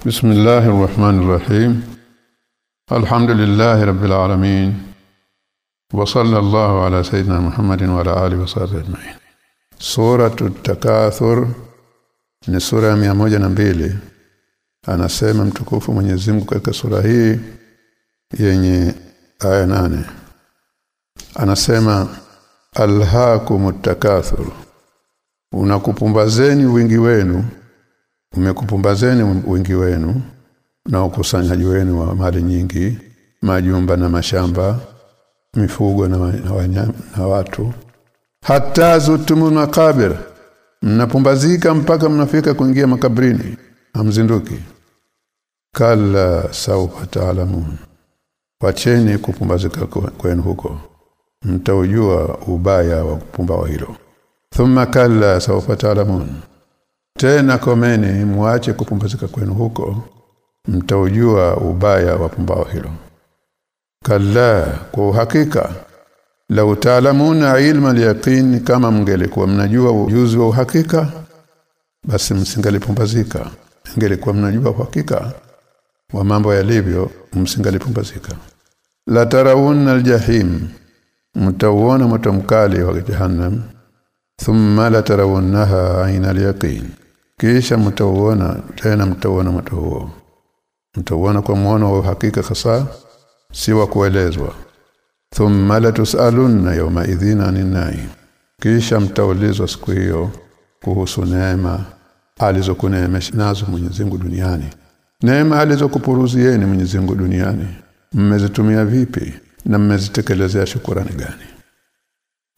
بسم الله الرحمن الرحيم الحمد لله رب العالمين وصلى الله على سيدنا محمد وعلى اله وصحبه اجمعين سوره التكاثر ni sura ya mia moja na mbili anasema mtukufu Mwenyezi Mungu katika sura hii yenye aya nane anasema alhaakumut takathur unakupumbazeni wingi wenu umekupumbazeni wingi wenu na ukusanyaji wenu wa mali nyingi majumba na mashamba mifugo na, na, wanyama, na watu. Hata zutumu makabir mnapumbazika mpaka mnafika kuingia makabrini hamzinduki. Kala saufa taalamun. Wacheni kupumbazika kwenu huko. Mtaujua ubaya wa kupumbawa hilo. Thumma kala saufa taalamun tena komeni muache kupumbazika kwenu huko. Mtaujua ubaya wa pumbao hilo. Kalla kwa uhakika la utaalamuna ilma al kama mngelikuwa mnajua ujuzi wa uhakika basi msingalipumbazika. Mngelikuwa mnajua uhakika wa mambo yalivyo msingalipumbazika. La tarawunna aljahim mtauona moto mkali wa jahannam thumma la tarawunnaha aina al kisha mtauona tena mtauona moto huo mtauona kwa muono wa uhakika hasa si wa kuelezwa. Thumma la tusalunna yawma idhina anin kisha mtaulizwa siku hiyo kuhusu neema alizokuneemesha nazo Mwenyezi Mungu duniani. Neema alizokupuruzieni Mwenyezi Mungu duniani mmezitumia vipi na mmezitekelezea shukurani gani?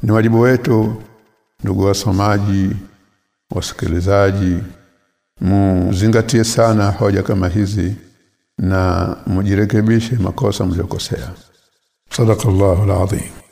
Ni wajibu wetu ndugu wasomaji wasikilizaji muzingatie sana hoja kama hizi na mujirekebishe makosa mliokosea. Sadaqallahu alazim